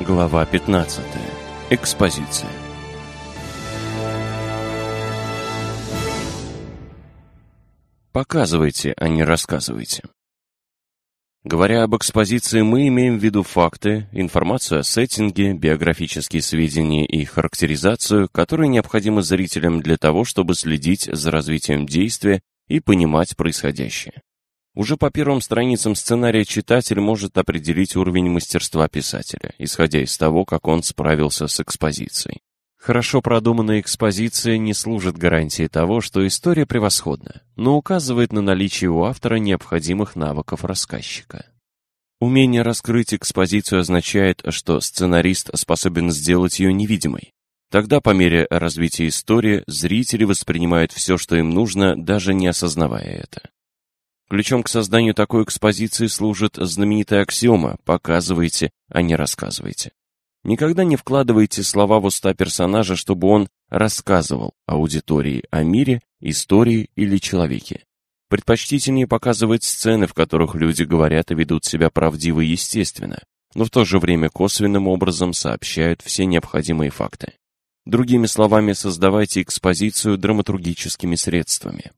Глава 15. Экспозиция. Показывайте, а не рассказывайте. Говоря об экспозиции, мы имеем в виду факты, информацию о сеттинге, биографические сведения и характеризацию, которые необходимы зрителям для того, чтобы следить за развитием действия и понимать происходящее. Уже по первым страницам сценария читатель может определить уровень мастерства писателя, исходя из того, как он справился с экспозицией. Хорошо продуманная экспозиция не служит гарантией того, что история превосходна, но указывает на наличие у автора необходимых навыков рассказчика. Умение раскрыть экспозицию означает, что сценарист способен сделать ее невидимой. Тогда, по мере развития истории, зрители воспринимают все, что им нужно, даже не осознавая это. Ключом к созданию такой экспозиции служит знаменитая аксиома «показывайте, а не рассказывайте». Никогда не вкладывайте слова в уста персонажа, чтобы он рассказывал аудитории о мире, истории или человеке. Предпочтительнее показывать сцены, в которых люди говорят и ведут себя правдиво и естественно, но в то же время косвенным образом сообщают все необходимые факты. Другими словами, создавайте экспозицию драматургическими средствами.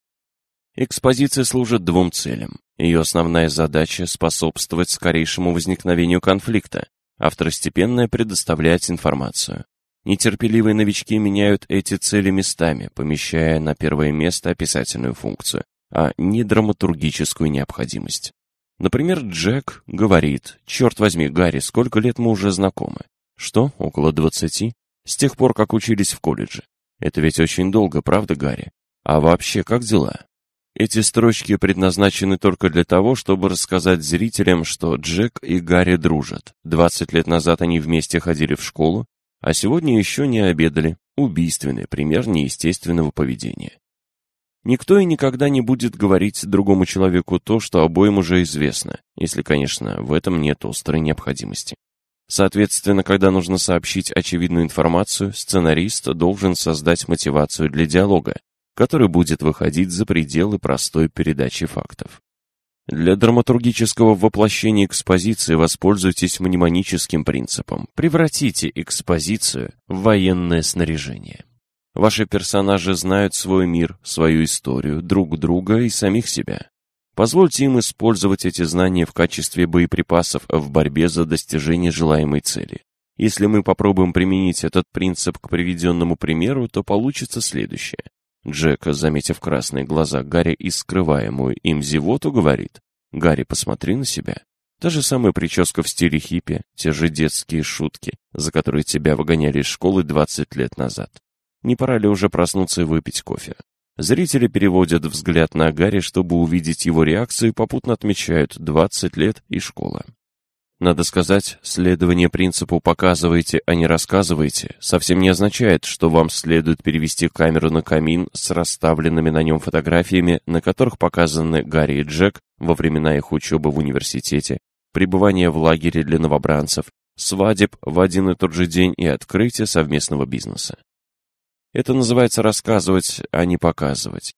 Экспозиция служит двум целям. Ее основная задача – способствовать скорейшему возникновению конфликта, а второстепенная – предоставлять информацию. Нетерпеливые новички меняют эти цели местами, помещая на первое место описательную функцию, а не драматургическую необходимость. Например, Джек говорит, «Черт возьми, Гарри, сколько лет мы уже знакомы?» «Что, около двадцати?» «С тех пор, как учились в колледже». «Это ведь очень долго, правда, Гарри? А вообще, как дела?» Эти строчки предназначены только для того, чтобы рассказать зрителям, что Джек и Гарри дружат. 20 лет назад они вместе ходили в школу, а сегодня еще не обедали. Убийственный пример неестественного поведения. Никто и никогда не будет говорить другому человеку то, что обоим уже известно, если, конечно, в этом нет острой необходимости. Соответственно, когда нужно сообщить очевидную информацию, сценарист должен создать мотивацию для диалога, который будет выходить за пределы простой передачи фактов. Для драматургического воплощения экспозиции воспользуйтесь мнемоническим принципом. Превратите экспозицию в военное снаряжение. Ваши персонажи знают свой мир, свою историю, друг друга и самих себя. Позвольте им использовать эти знания в качестве боеприпасов в борьбе за достижение желаемой цели. Если мы попробуем применить этот принцип к приведенному примеру, то получится следующее. Джек, заметив красные глаза Гарри и скрываемую им зевоту, говорит, «Гарри, посмотри на себя. Та же самая прическа в стиле хиппи, те же детские шутки, за которые тебя выгоняли из школы 20 лет назад. Не пора ли уже проснуться и выпить кофе?» Зрители переводят взгляд на Гарри, чтобы увидеть его реакцию, попутно отмечают 20 лет и школа. Надо сказать, следование принципу «показывайте, а не рассказывайте» совсем не означает, что вам следует перевести камеру на камин с расставленными на нем фотографиями, на которых показаны Гарри и Джек во времена их учебы в университете, пребывание в лагере для новобранцев, свадеб в один и тот же день и открытие совместного бизнеса. Это называется рассказывать, а не показывать.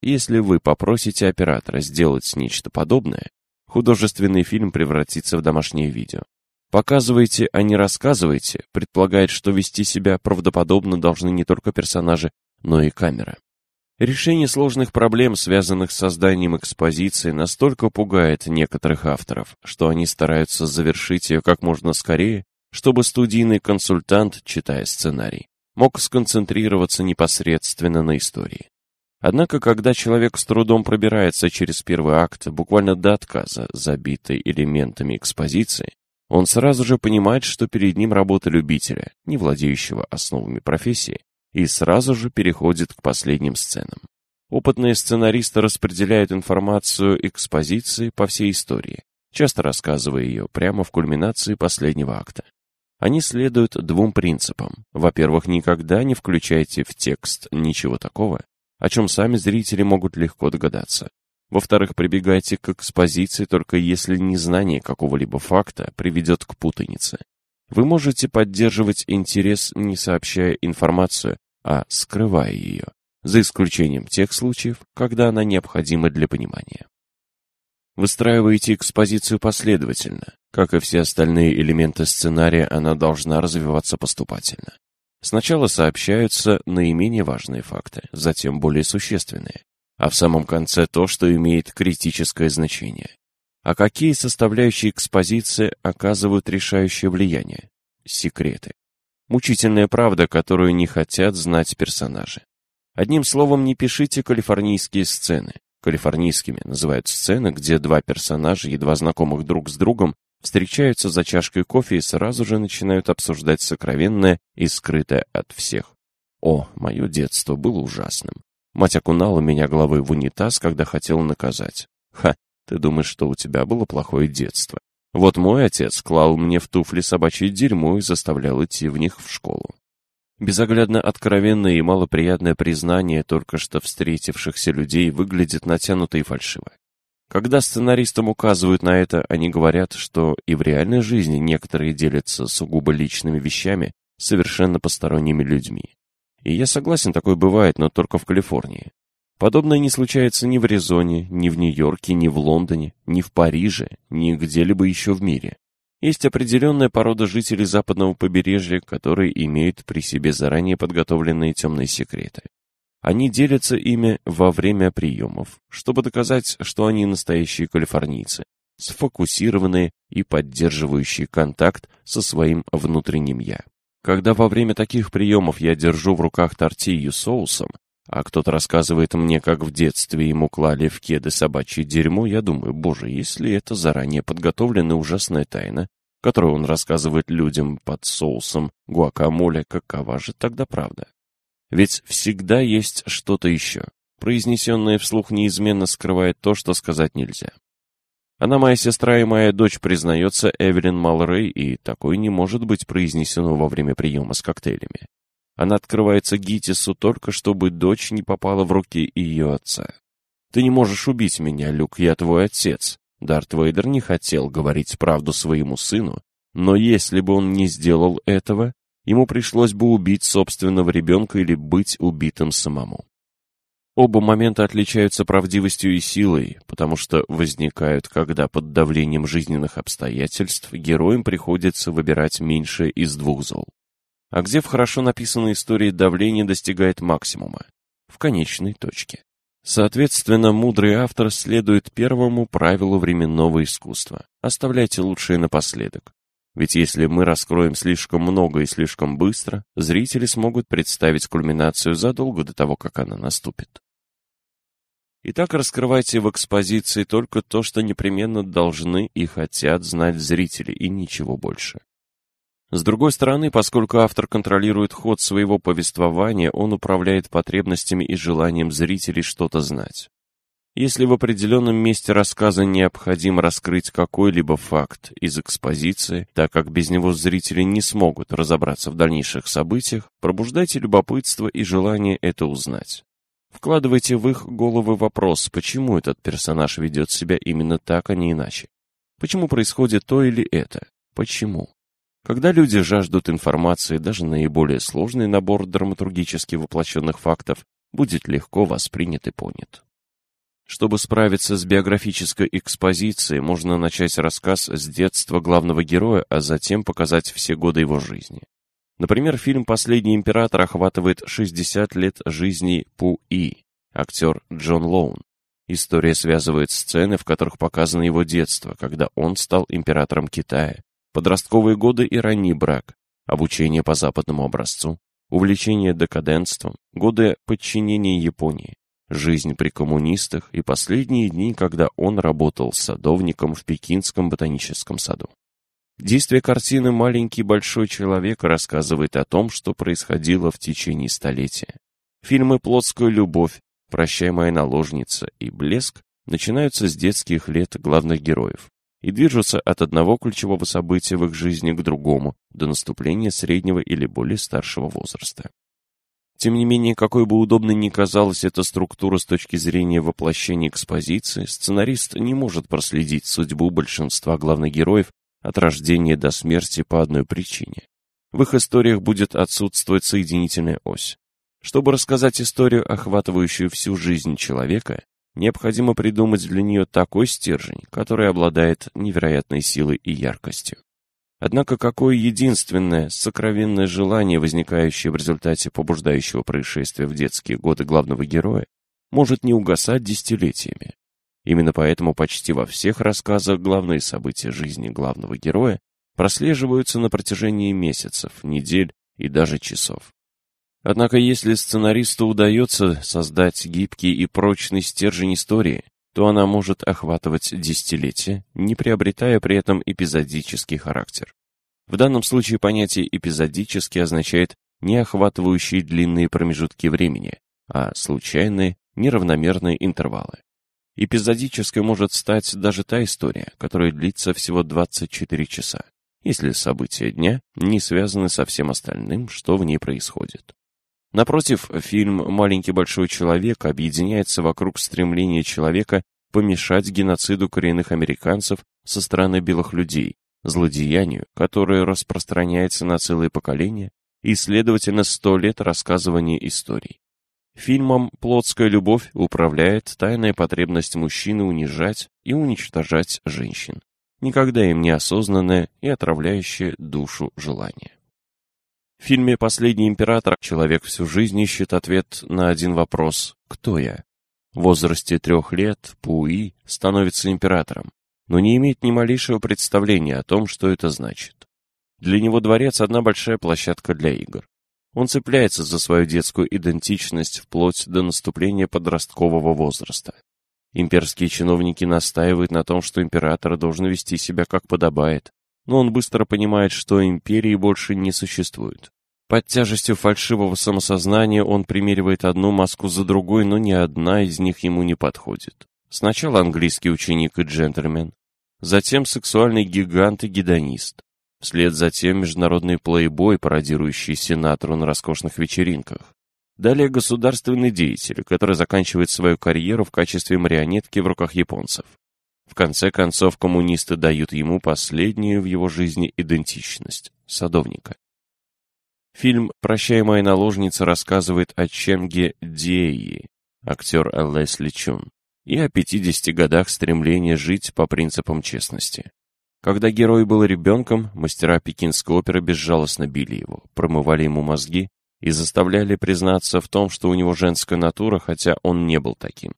Если вы попросите оператора сделать нечто подобное, художественный фильм превратится в домашнее видео. Показывайте, а не рассказывайте, предполагает, что вести себя правдоподобно должны не только персонажи, но и камера. Решение сложных проблем, связанных с созданием экспозиции, настолько пугает некоторых авторов, что они стараются завершить ее как можно скорее, чтобы студийный консультант, читая сценарий, мог сконцентрироваться непосредственно на истории. Однако, когда человек с трудом пробирается через первый акт, буквально до отказа, забитый элементами экспозиции, он сразу же понимает, что перед ним работа любителя, не владеющего основами профессии, и сразу же переходит к последним сценам. Опытные сценаристы распределяют информацию экспозиции по всей истории, часто рассказывая ее прямо в кульминации последнего акта. Они следуют двум принципам. Во-первых, никогда не включайте в текст ничего такого, о чем сами зрители могут легко догадаться. Во-вторых, прибегайте к экспозиции только если незнание какого-либо факта приведет к путанице. Вы можете поддерживать интерес, не сообщая информацию, а скрывая ее, за исключением тех случаев, когда она необходима для понимания. Выстраиваете экспозицию последовательно. Как и все остальные элементы сценария, она должна развиваться поступательно. Сначала сообщаются наименее важные факты, затем более существенные, а в самом конце то, что имеет критическое значение. А какие составляющие экспозиции оказывают решающее влияние? Секреты. Мучительная правда, которую не хотят знать персонажи. Одним словом, не пишите калифорнийские сцены. Калифорнийскими называют сцены, где два персонажа, едва знакомых друг с другом, встречаются за чашкой кофе и сразу же начинают обсуждать сокровенное и скрытое от всех. О, мое детство было ужасным. Мать окунала меня головой в унитаз, когда хотела наказать. Ха, ты думаешь, что у тебя было плохое детство. Вот мой отец клал мне в туфли собачье дерьмо и заставлял идти в них в школу. Безоглядно откровенное и малоприятное признание только что встретившихся людей выглядит натянуто и фальшиво. Когда сценаристам указывают на это, они говорят, что и в реальной жизни некоторые делятся сугубо личными вещами совершенно посторонними людьми. И я согласен, такое бывает, но только в Калифорнии. Подобное не случается ни в Аризоне, ни в Нью-Йорке, ни в Лондоне, ни в Париже, ни где-либо еще в мире. Есть определенная порода жителей западного побережья, которые имеют при себе заранее подготовленные темные секреты. Они делятся ими во время приемов, чтобы доказать, что они настоящие калифорнийцы, сфокусированные и поддерживающие контакт со своим внутренним «я». Когда во время таких приемов я держу в руках тортилью соусом, а кто-то рассказывает мне, как в детстве ему клали в кеды собачье дерьмо, я думаю, боже, если это заранее подготовленная ужасная тайна, которую он рассказывает людям под соусом гуакамоле, какова же тогда правда? Ведь всегда есть что-то еще. Произнесенное вслух неизменно скрывает то, что сказать нельзя. Она моя сестра и моя дочь, признается Эвелин Малрей, и такое не может быть произнесено во время приема с коктейлями. Она открывается Гитису только, чтобы дочь не попала в руки ее отца. «Ты не можешь убить меня, Люк, я твой отец». Дарт Вейдер не хотел говорить правду своему сыну, но если бы он не сделал этого, ему пришлось бы убить собственного ребенка или быть убитым самому. Оба момента отличаются правдивостью и силой, потому что возникают, когда под давлением жизненных обстоятельств героям приходится выбирать меньшее из двух зол. А где в хорошо написанной истории давление достигает максимума? В конечной точке. Соответственно, мудрый автор следует первому правилу временного искусства. Оставляйте лучшее напоследок. Ведь если мы раскроем слишком много и слишком быстро, зрители смогут представить кульминацию задолго до того, как она наступит. Итак, раскрывайте в экспозиции только то, что непременно должны и хотят знать зрители, и ничего больше. С другой стороны, поскольку автор контролирует ход своего повествования, он управляет потребностями и желанием зрителей что-то знать. Если в определенном месте рассказа необходимо раскрыть какой-либо факт из экспозиции, так как без него зрители не смогут разобраться в дальнейших событиях, пробуждайте любопытство и желание это узнать. Вкладывайте в их головы вопрос, почему этот персонаж ведет себя именно так, а не иначе. Почему происходит то или это? Почему? Когда люди жаждут информации, даже наиболее сложный набор драматургически воплощенных фактов будет легко воспринят и понят. Чтобы справиться с биографической экспозицией, можно начать рассказ с детства главного героя, а затем показать все годы его жизни. Например, фильм «Последний император» охватывает 60 лет жизни Пу-И, актер Джон Лоун. История связывает сцены, в которых показано его детство, когда он стал императором Китая, подростковые годы и ранний брак, обучение по западному образцу, увлечение декаденством, годы подчинения Японии, жизнь при коммунистах и последние дни, когда он работал садовником в Пекинском ботаническом саду. Действие картины «Маленький большой человек» рассказывает о том, что происходило в течение столетия. Фильмы «Плотская любовь», «Прощай, моя наложница» и «Блеск» начинаются с детских лет главных героев и движутся от одного ключевого события в их жизни к другому до наступления среднего или более старшего возраста. Тем не менее, какой бы удобной ни казалась эта структура с точки зрения воплощения экспозиции, сценарист не может проследить судьбу большинства главных героев от рождения до смерти по одной причине. В их историях будет отсутствовать соединительная ось. Чтобы рассказать историю, охватывающую всю жизнь человека, необходимо придумать для нее такой стержень, который обладает невероятной силой и яркостью. Однако какое единственное, сокровенное желание, возникающее в результате побуждающего происшествия в детские годы главного героя, может не угасать десятилетиями? Именно поэтому почти во всех рассказах главные события жизни главного героя прослеживаются на протяжении месяцев, недель и даже часов. Однако если сценаристу удается создать гибкий и прочный стержень истории, то она может охватывать десятилетия, не приобретая при этом эпизодический характер. В данном случае понятие «эпизодический» означает не охватывающие длинные промежутки времени, а случайные, неравномерные интервалы. Эпизодической может стать даже та история, которая длится всего 24 часа, если события дня не связаны со всем остальным, что в ней происходит. Напротив, фильм «Маленький большой человек» объединяется вокруг стремления человека помешать геноциду коренных американцев со стороны белых людей, злодеянию, которое распространяется на целые поколения и, следовательно, сто лет рассказывания историй. Фильмом «Плотская любовь» управляет тайная потребность мужчины унижать и уничтожать женщин, никогда им не осознанное и отравляющее душу желание. В фильме «Последний император» человек всю жизнь ищет ответ на один вопрос «Кто я?». В возрасте трех лет Пуи становится императором, но не имеет ни малейшего представления о том, что это значит. Для него дворец – одна большая площадка для игр. Он цепляется за свою детскую идентичность вплоть до наступления подросткового возраста. Имперские чиновники настаивают на том, что император должен вести себя как подобает, но он быстро понимает, что империи больше не существует. Под тяжестью фальшивого самосознания он примеривает одну маску за другой, но ни одна из них ему не подходит. Сначала английский ученик и джентльмен, затем сексуальный гигант и гедонист, вслед за тем международный плейбой, пародирующий сенатору на роскошных вечеринках. Далее государственный деятель, который заканчивает свою карьеру в качестве марионетки в руках японцев. В конце концов, коммунисты дают ему последнюю в его жизни идентичность – садовника. Фильм «Прощай, моя наложница» рассказывает о Чемге Диэйи, актер Лесли Чун, и о 50 годах стремления жить по принципам честности. Когда герой был ребенком, мастера пекинской оперы безжалостно били его, промывали ему мозги и заставляли признаться в том, что у него женская натура, хотя он не был таким.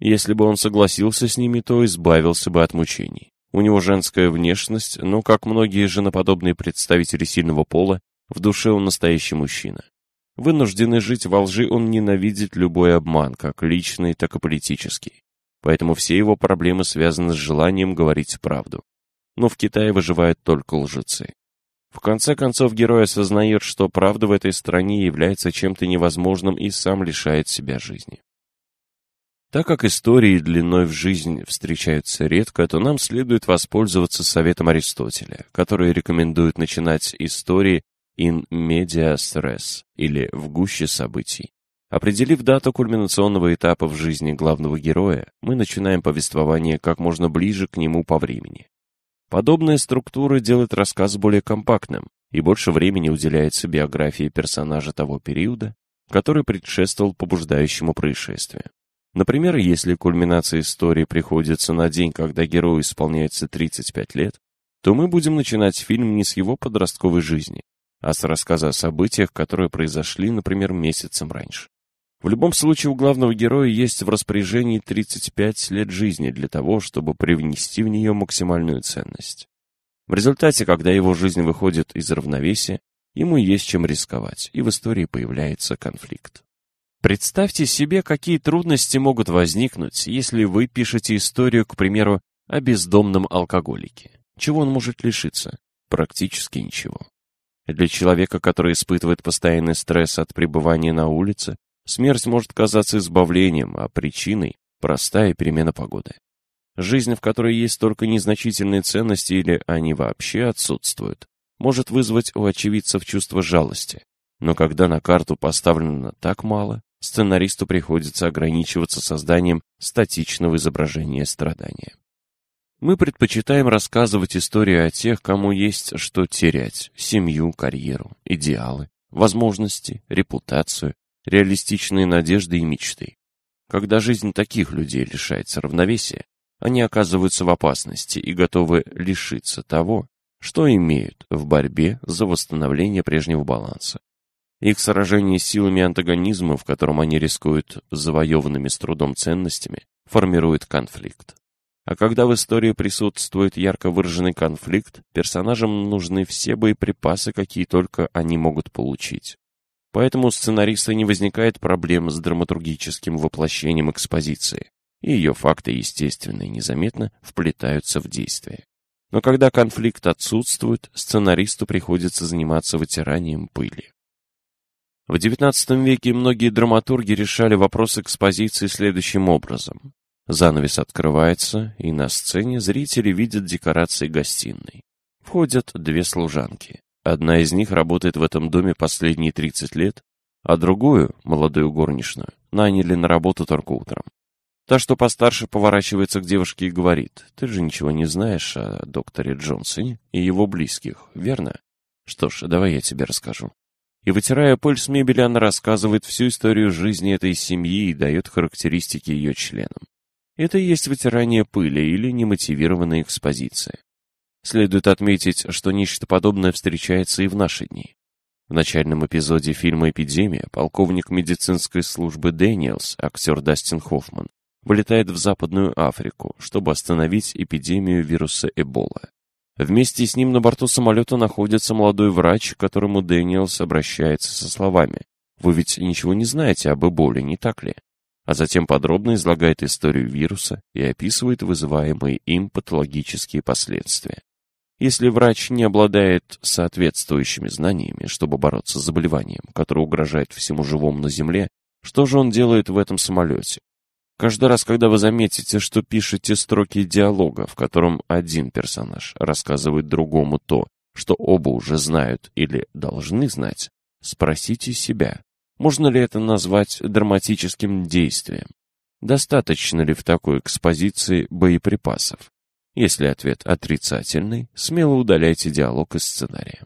Если бы он согласился с ними, то избавился бы от мучений. У него женская внешность, но, как многие женоподобные представители сильного пола, в душе он настоящий мужчина. Вынужденный жить во лжи, он ненавидит любой обман, как личный, так и политический. Поэтому все его проблемы связаны с желанием говорить правду. Но в Китае выживают только лжецы. В конце концов, герой осознает, что правда в этой стране является чем-то невозможным и сам лишает себя жизни. Так как истории длиной в жизнь встречаются редко, то нам следует воспользоваться советом Аристотеля, который рекомендует начинать истории in media stress или в гуще событий. Определив дату кульминационного этапа в жизни главного героя, мы начинаем повествование как можно ближе к нему по времени. Подобная структура делает рассказ более компактным, и больше времени уделяется биографии персонажа того периода, который предшествовал побуждающему происшествию. Например, если кульминация истории приходится на день, когда герою исполняется 35 лет, то мы будем начинать фильм не с его подростковой жизни, а с рассказа о событиях, которые произошли, например, месяцем раньше. В любом случае, у главного героя есть в распоряжении 35 лет жизни для того, чтобы привнести в нее максимальную ценность. В результате, когда его жизнь выходит из равновесия, ему есть чем рисковать, и в истории появляется конфликт. Представьте себе, какие трудности могут возникнуть, если вы пишете историю, к примеру, о бездомном алкоголике. Чего он может лишиться? Практически ничего. Для человека, который испытывает постоянный стресс от пребывания на улице, смерть может казаться избавлением, а причиной – простая перемена погоды. Жизнь, в которой есть только незначительные ценности или они вообще отсутствуют, может вызвать у очевидцев чувство жалости. Но когда на карту поставлено так мало, сценаристу приходится ограничиваться созданием статичного изображения страдания. Мы предпочитаем рассказывать истории о тех, кому есть что терять – семью, карьеру, идеалы, возможности, репутацию, реалистичные надежды и мечты. Когда жизнь таких людей лишается равновесия, они оказываются в опасности и готовы лишиться того, что имеют в борьбе за восстановление прежнего баланса. Их сражение с силами антагонизма, в котором они рискуют завоеванными с трудом ценностями, формирует конфликт. А когда в истории присутствует ярко выраженный конфликт, персонажам нужны все боеприпасы, какие только они могут получить. Поэтому у сценариста не возникает проблем с драматургическим воплощением экспозиции, и ее факты, естественно и незаметно, вплетаются в действие. Но когда конфликт отсутствует, сценаристу приходится заниматься вытиранием пыли. В XIX веке многие драматурги решали вопрос экспозиции следующим образом. Занавес открывается, и на сцене зрители видят декорации гостиной. Входят две служанки. Одна из них работает в этом доме последние 30 лет, а другую, молодую горничную, наняли на работу только утром. Та, что постарше, поворачивается к девушке и говорит, «Ты же ничего не знаешь о докторе Джонсоне и его близких, верно? Что ж, давай я тебе расскажу». И, вытирая пыль с мебели, она рассказывает всю историю жизни этой семьи и дает характеристики ее членам. Это и есть вытирание пыли или немотивированная экспозиция. Следует отметить, что нечто подобное встречается и в наши дни. В начальном эпизоде фильма «Эпидемия» полковник медицинской службы Дэниелс, актер Дастин Хоффман, вылетает в Западную Африку, чтобы остановить эпидемию вируса Эбола. Вместе с ним на борту самолета находится молодой врач, к которому Дэниелс обращается со словами «Вы ведь ничего не знаете об Эболе, не так ли?» а затем подробно излагает историю вируса и описывает вызываемые им патологические последствия. Если врач не обладает соответствующими знаниями, чтобы бороться с заболеванием, которое угрожает всему живому на Земле, что же он делает в этом самолете? Каждый раз, когда вы заметите, что пишете строки диалога, в котором один персонаж рассказывает другому то, что оба уже знают или должны знать, спросите себя, можно ли это назвать драматическим действием? Достаточно ли в такой экспозиции боеприпасов? Если ответ отрицательный, смело удаляйте диалог из сценария.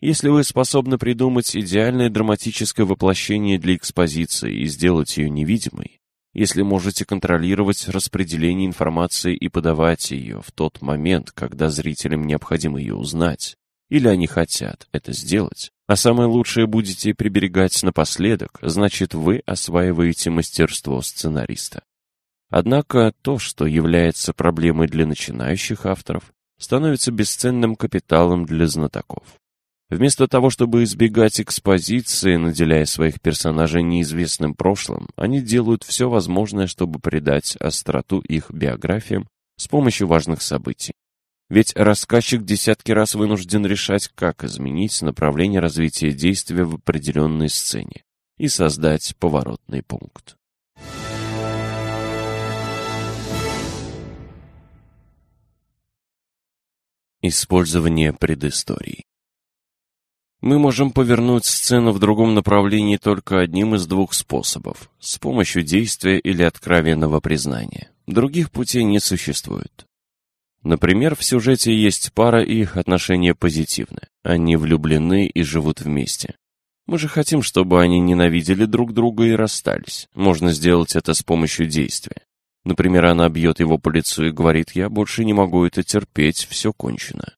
Если вы способны придумать идеальное драматическое воплощение для экспозиции и сделать ее невидимой, если можете контролировать распределение информации и подавать ее в тот момент, когда зрителям необходимо ее узнать, или они хотят это сделать, а самое лучшее будете приберегать напоследок, значит вы осваиваете мастерство сценариста. Однако то, что является проблемой для начинающих авторов, становится бесценным капиталом для знатоков. Вместо того, чтобы избегать экспозиции, наделяя своих персонажей неизвестным прошлым, они делают все возможное, чтобы придать остроту их биографиям с помощью важных событий. Ведь рассказчик десятки раз вынужден решать, как изменить направление развития действия в определенной сцене и создать поворотный пункт. Использование предысторий Мы можем повернуть сцену в другом направлении только одним из двух способов – с помощью действия или откровенного признания. Других путей не существует. Например, в сюжете есть пара, и их отношения позитивны. Они влюблены и живут вместе. Мы же хотим, чтобы они ненавидели друг друга и расстались. Можно сделать это с помощью действия. Например, она бьет его по лицу и говорит «Я больше не могу это терпеть, все кончено».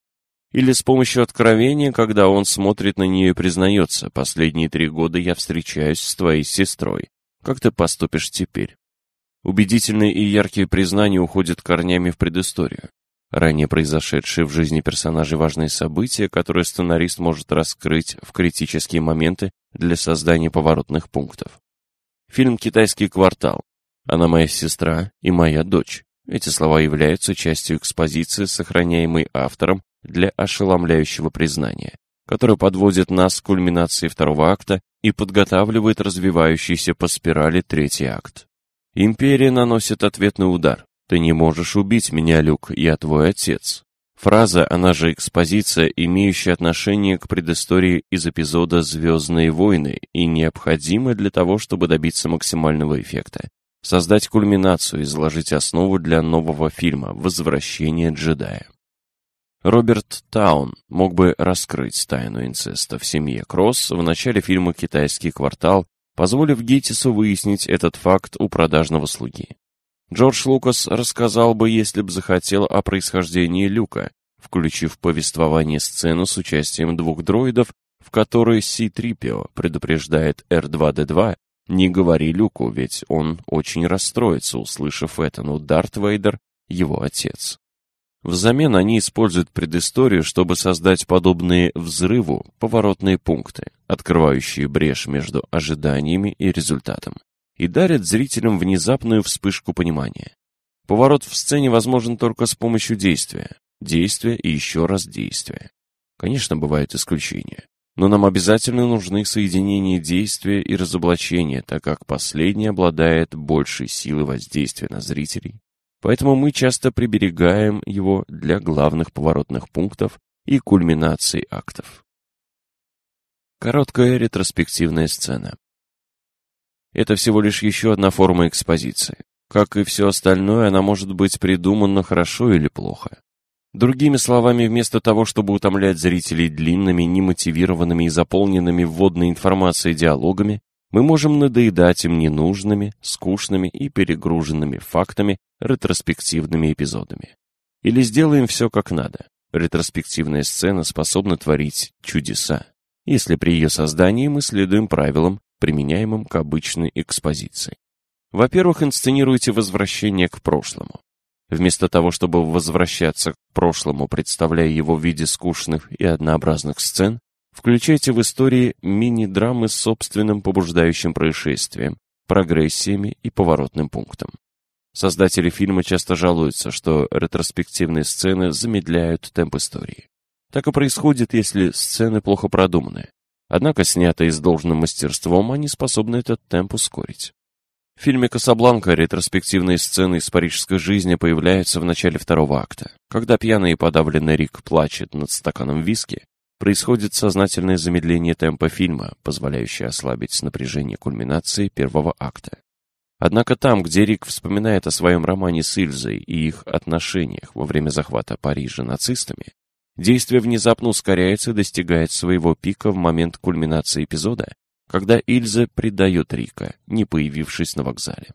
Или с помощью откровения, когда он смотрит на нее и признается «Последние три года я встречаюсь с твоей сестрой. Как ты поступишь теперь?» Убедительные и яркие признания уходят корнями в предысторию ранее произошедшие в жизни персонажей важные события, которые сценарист может раскрыть в критические моменты для создания поворотных пунктов. Фильм «Китайский квартал». Она моя сестра и моя дочь. Эти слова являются частью экспозиции, сохраняемой автором для ошеломляющего признания, которое подводит нас к кульминации второго акта и подготавливает развивающийся по спирали третий акт. Империя наносит ответный удар, «Ты не можешь убить меня, Люк, я твой отец». Фраза, она же экспозиция, имеющая отношение к предыстории из эпизода «Звездные войны» и необходима для того, чтобы добиться максимального эффекта. Создать кульминацию и изложить основу для нового фильма «Возвращение джедая». Роберт Таун мог бы раскрыть тайну инцеста в семье Кросс в начале фильма «Китайский квартал» позволив Геттису выяснить этот факт у продажного слуги. Джордж Лукас рассказал бы, если бы захотел о происхождении Люка, включив повествование сцену с участием двух дроидов, в которой Си-3PO предупреждает R2-D2 «Не говори Люку, ведь он очень расстроится, услышав это, но Дарт Вейдер — его отец». Взамен они используют предысторию, чтобы создать подобные взрыву поворотные пункты, открывающие брешь между ожиданиями и результатом, и дарят зрителям внезапную вспышку понимания. Поворот в сцене возможен только с помощью действия, действия и еще раз действия. Конечно, бывают исключения, но нам обязательно нужны соединения действия и разоблачения, так как последнее обладает большей силой воздействия на зрителей, Поэтому мы часто приберегаем его для главных поворотных пунктов и кульминаций актов. Короткая ретроспективная сцена. Это всего лишь еще одна форма экспозиции. Как и все остальное, она может быть придумана хорошо или плохо. Другими словами, вместо того, чтобы утомлять зрителей длинными, немотивированными и заполненными вводной информацией диалогами, мы можем надоедать им ненужными, скучными и перегруженными фактами, ретроспективными эпизодами. Или сделаем все как надо. Ретроспективная сцена способна творить чудеса, если при ее создании мы следуем правилам, применяемым к обычной экспозиции. Во-первых, инсценируйте возвращение к прошлому. Вместо того, чтобы возвращаться к прошлому, представляя его в виде скучных и однообразных сцен, Включайте в истории мини-драмы с собственным побуждающим происшествием, прогрессиями и поворотным пунктом. Создатели фильма часто жалуются, что ретроспективные сцены замедляют темп истории. Так и происходит, если сцены плохо продуманы. Однако, снятые с должным мастерством, они способны этот темп ускорить. В фильме «Касабланка» ретроспективные сцены из парижской жизни появляются в начале второго акта. Когда пьяный и подавленный Рик плачет над стаканом виски, происходит сознательное замедление темпа фильма, позволяющее ослабить напряжение кульминации первого акта. Однако там, где Рик вспоминает о своем романе с Ильзой и их отношениях во время захвата Парижа нацистами, действие внезапно ускоряется и достигает своего пика в момент кульминации эпизода, когда Ильза предает Рика, не появившись на вокзале.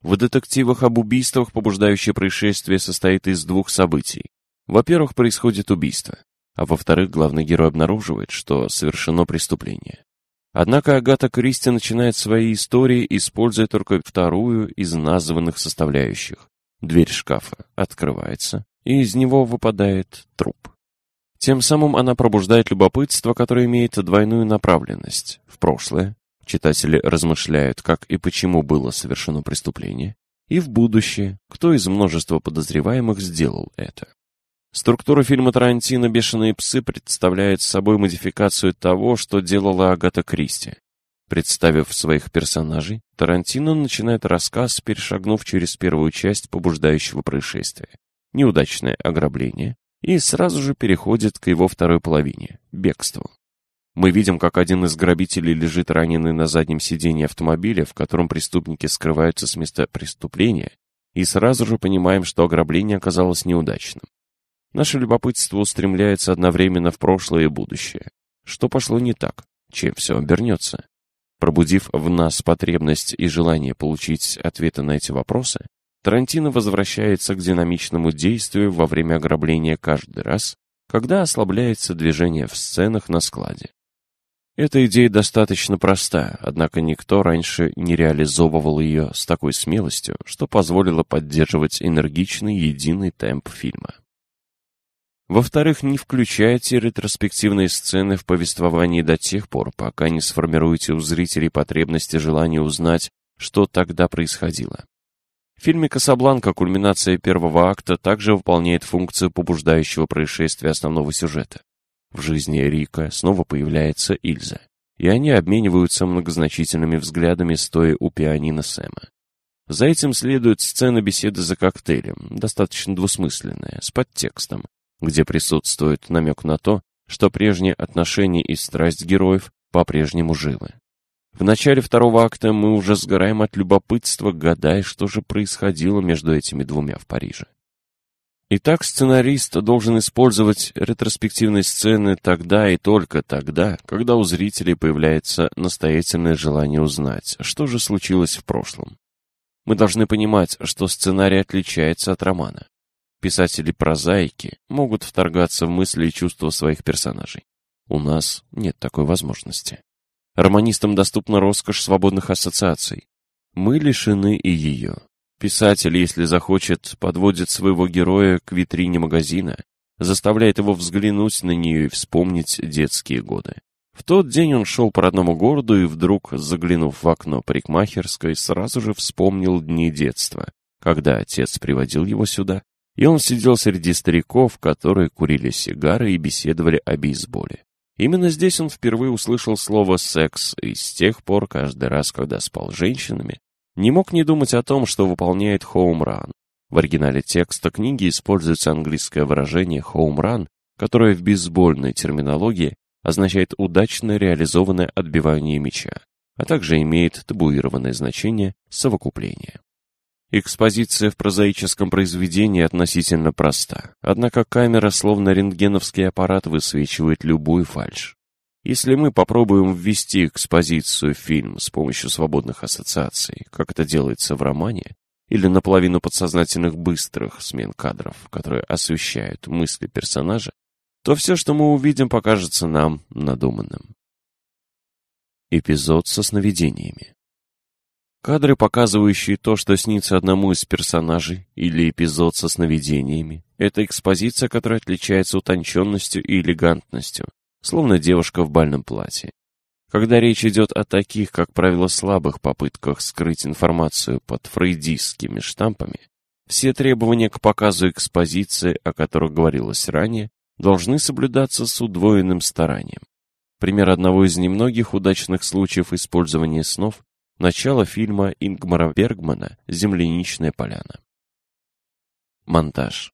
В детективах об убийствах побуждающее происшествие состоит из двух событий. Во-первых, происходит убийство а во-вторых, главный герой обнаруживает, что совершено преступление. Однако Агата Кристи начинает свои истории, используя только вторую из названных составляющих. Дверь шкафа открывается, и из него выпадает труп. Тем самым она пробуждает любопытство, которое имеет двойную направленность. В прошлое читатели размышляют, как и почему было совершено преступление, и в будущее, кто из множества подозреваемых сделал это. Структура фильма Тарантино «Бешеные псы» представляет собой модификацию того, что делала Агата Кристи. Представив своих персонажей, Тарантино начинает рассказ, перешагнув через первую часть побуждающего происшествия – неудачное ограбление, и сразу же переходит к его второй половине – бегству. Мы видим, как один из грабителей лежит раненый на заднем сиденье автомобиля, в котором преступники скрываются с места преступления, и сразу же понимаем, что ограбление оказалось неудачным. Наше любопытство устремляется одновременно в прошлое и будущее. Что пошло не так? Чем все обернется? Пробудив в нас потребность и желание получить ответы на эти вопросы, Тарантино возвращается к динамичному действию во время ограбления каждый раз, когда ослабляется движение в сценах на складе. Эта идея достаточно проста, однако никто раньше не реализовывал ее с такой смелостью, что позволило поддерживать энергичный единый темп фильма. Во-вторых, не включайте ретроспективные сцены в повествовании до тех пор, пока не сформируете у зрителей потребность и желание узнать, что тогда происходило. В фильме «Касабланка» кульминация первого акта также выполняет функцию побуждающего происшествия основного сюжета. В жизни Рика снова появляется Ильза, и они обмениваются многозначительными взглядами, стоя у пианино Сэма. За этим следует сцена беседы за коктейлем, достаточно двусмысленная, с подтекстом, где присутствует намек на то, что прежние отношения и страсть героев по-прежнему живы. В начале второго акта мы уже сгораем от любопытства, гадая, что же происходило между этими двумя в Париже. Итак, сценарист должен использовать ретроспективные сцены тогда и только тогда, когда у зрителей появляется настоятельное желание узнать, что же случилось в прошлом. Мы должны понимать, что сценарий отличается от романа. Писатели-прозаики могут вторгаться в мысли и чувства своих персонажей. У нас нет такой возможности. Романистам доступна роскошь свободных ассоциаций. Мы лишены и ее. Писатель, если захочет, подводит своего героя к витрине магазина, заставляет его взглянуть на нее и вспомнить детские годы. В тот день он шел по родному городу и вдруг, заглянув в окно парикмахерской, сразу же вспомнил дни детства, когда отец приводил его сюда, и он сидел среди стариков, которые курили сигары и беседовали о бейсболе. Именно здесь он впервые услышал слово «секс», и с тех пор, каждый раз, когда спал с женщинами, не мог не думать о том, что выполняет хоум-ран. В оригинале текста книги используется английское выражение «хоум-ран», которое в бейсбольной терминологии означает удачно реализованное отбивание мяча, а также имеет табуированное значение совокупление. Экспозиция в прозаическом произведении относительно проста, однако камера, словно рентгеновский аппарат, высвечивает любую фальшь. Если мы попробуем ввести экспозицию в фильм с помощью свободных ассоциаций, как это делается в романе, или наполовину подсознательных быстрых смен кадров, которые освещают мысли персонажа, то все, что мы увидим, покажется нам надуманным. Эпизод со сновидениями. Кадры, показывающие то, что снится одному из персонажей, или эпизод со сновидениями, это экспозиция, которая отличается утонченностью и элегантностью, словно девушка в бальном платье. Когда речь идет о таких, как правило, слабых попытках скрыть информацию под фрейдистскими штампами, все требования к показу экспозиции, о которых говорилось ранее, должны соблюдаться с удвоенным старанием. Пример одного из немногих удачных случаев использования снов – начало фильма Ингмара Бергмана «Земляничная поляна». Монтаж.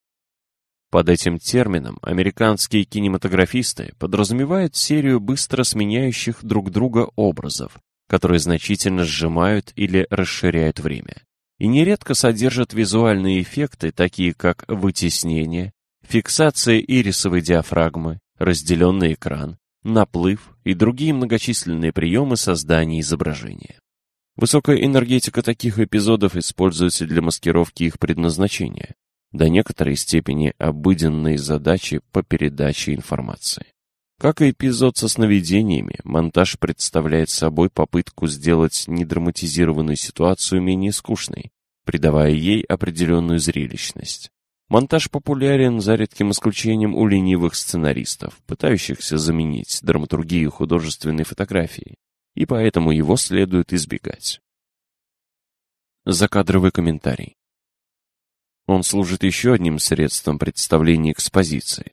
Под этим термином американские кинематографисты подразумевают серию быстро сменяющих друг друга образов, которые значительно сжимают или расширяют время, и нередко содержат визуальные эффекты, такие как вытеснение, фиксация ирисовой диафрагмы, разделенный экран, наплыв и другие многочисленные приемы создания изображения. Высокая энергетика таких эпизодов используется для маскировки их предназначения, до некоторой степени обыденные задачи по передаче информации. Как и эпизод со сновидениями, монтаж представляет собой попытку сделать недраматизированную ситуацию менее скучной, придавая ей определенную зрелищность. Монтаж популярен за редким исключением у ленивых сценаристов, пытающихся заменить драматургию художественной фотографии, и поэтому его следует избегать. Закадровый комментарий. Он служит еще одним средством представления экспозиции.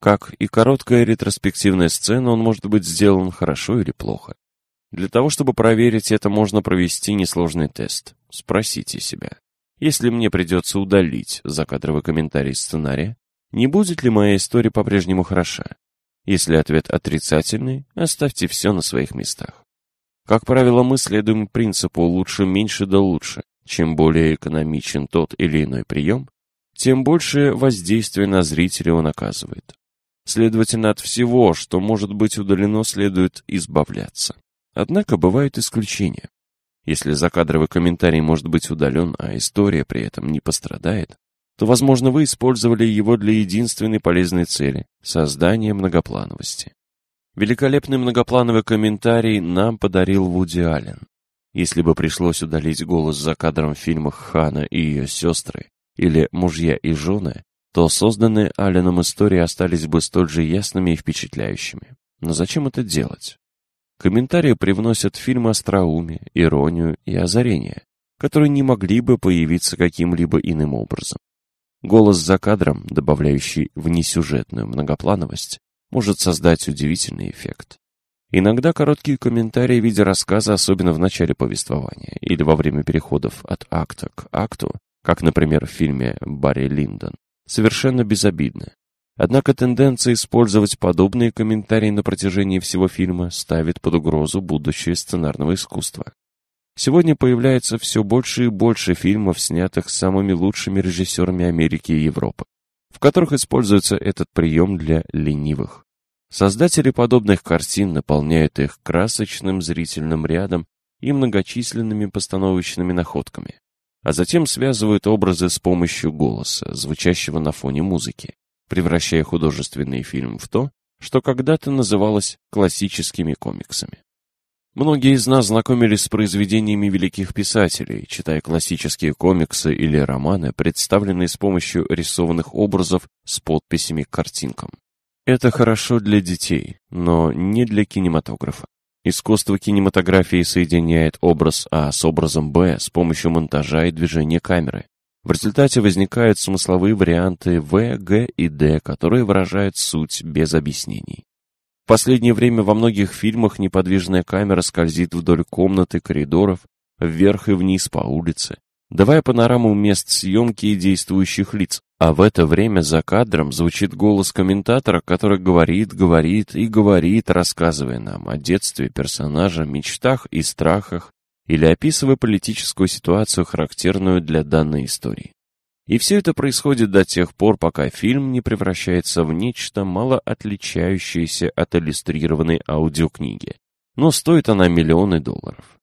Как и короткая ретроспективная сцена, он может быть сделан хорошо или плохо. Для того, чтобы проверить это, можно провести несложный тест. Спросите себя, если мне придется удалить закадровый комментарий сценария, не будет ли моя история по-прежнему хороша? Если ответ отрицательный, оставьте все на своих местах. Как правило, мы следуем принципу «лучше меньше да лучше». Чем более экономичен тот или иной прием, тем большее воздействие на зрителя он оказывает. Следовательно, от всего, что может быть удалено, следует избавляться. Однако бывают исключения. Если закадровый комментарий может быть удален, а история при этом не пострадает, то, возможно, вы использовали его для единственной полезной цели – создания многоплановости. Великолепный многоплановый комментарий нам подарил Вуди Аллен. Если бы пришлось удалить голос за кадром в фильмах «Хана и ее сестры» или «Мужья и жены», то созданные Алленом истории остались бы столь же ясными и впечатляющими. Но зачем это делать? Комментарии привносят в остроумие, иронию и озарение, которые не могли бы появиться каким-либо иным образом. Голос за кадром, добавляющий внесюжетную многоплановость, может создать удивительный эффект. Иногда короткие комментарии в виде рассказа, особенно в начале повествования или во время переходов от акта к акту, как, например, в фильме «Барри Линдон», совершенно безобидны. Однако тенденция использовать подобные комментарии на протяжении всего фильма ставит под угрозу будущее сценарного искусства. Сегодня появляется все больше и больше фильмов, снятых самыми лучшими режиссерами Америки и Европы. В которых используется этот прием для ленивых. Создатели подобных картин наполняют их красочным зрительным рядом и многочисленными постановочными находками, а затем связывают образы с помощью голоса, звучащего на фоне музыки, превращая художественный фильм в то, что когда-то называлось классическими комиксами. Многие из нас знакомились с произведениями великих писателей, читая классические комиксы или романы, представленные с помощью рисованных образов с подписями к картинкам. Это хорошо для детей, но не для кинематографа. Искусство кинематографии соединяет образ А с образом Б с помощью монтажа и движения камеры. В результате возникают смысловые варианты В, Г и Д, которые выражают суть без объяснений. В последнее время во многих фильмах неподвижная камера скользит вдоль комнаты, коридоров, вверх и вниз по улице, давая панораму мест съемки и действующих лиц, а в это время за кадром звучит голос комментатора, который говорит, говорит и говорит, рассказывая нам о детстве персонажа, мечтах и страхах, или описывая политическую ситуацию, характерную для данной истории. И все это происходит до тех пор, пока фильм не превращается в нечто мало отличающееся от иллюстрированной аудиокниги. Но стоит она миллионы долларов.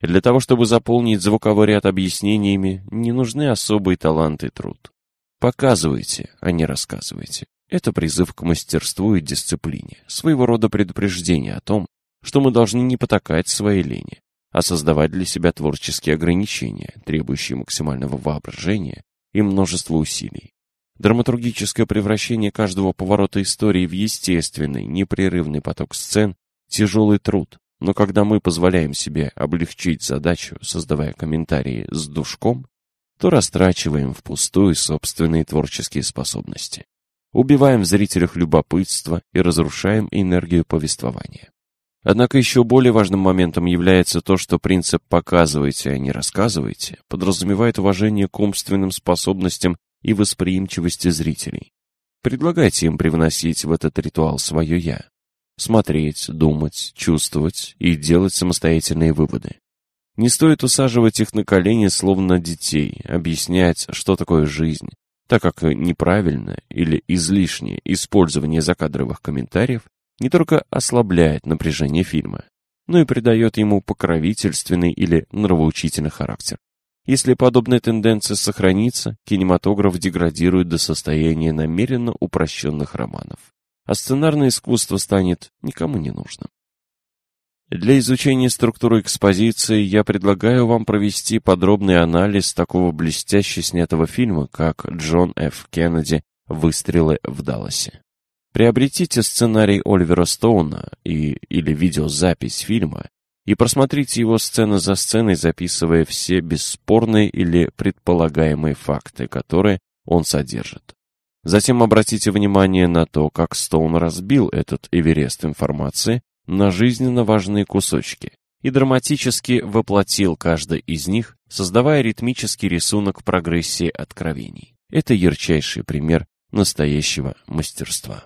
Для того, чтобы заполнить звуковой ряд объяснениями, не нужны особый талант и труд. Показывайте, а не рассказывайте. Это призыв к мастерству и дисциплине, своего рода предупреждение о том, что мы должны не потакать своей лени, а создавать для себя творческие ограничения, требующие максимального воображения и множества усилий. Драматургическое превращение каждого поворота истории в естественный, непрерывный поток сцен – тяжелый труд, но когда мы позволяем себе облегчить задачу, создавая комментарии с душком, то растрачиваем впустую собственные творческие способности. Убиваем в зрителях любопытство и разрушаем энергию повествования. Однако еще более важным моментом является то, что принцип «показывайте, а не рассказывайте» подразумевает уважение к умственным способностям и восприимчивости зрителей. Предлагайте им привносить в этот ритуал свое «я». Смотреть, думать, чувствовать и делать самостоятельные выводы. Не стоит усаживать их на колени, словно детей, объяснять, что такое жизнь, так как неправильное или излишнее использование закадровых комментариев не только ослабляет напряжение фильма, но и придает ему покровительственный или нравоучительный характер. Если подобная тенденция сохранится, кинематограф деградирует до состояния намеренно упрощенных романов, а сценарное искусство станет никому не нужным. Для изучения структуры экспозиции я предлагаю вам провести подробный анализ такого блестяще снятого фильма, как Джон Ф. Кеннеди «Выстрелы в Далласе». Приобретите сценарий Оливера Стоуна и, или видеозапись фильма и просмотрите его сцену за сценой, записывая все бесспорные или предполагаемые факты, которые он содержит. Затем обратите внимание на то, как Стоун разбил этот Эверест информации на жизненно важные кусочки и драматически воплотил каждый из них, создавая ритмический рисунок прогрессии откровений. Это ярчайший пример настоящего мастерства.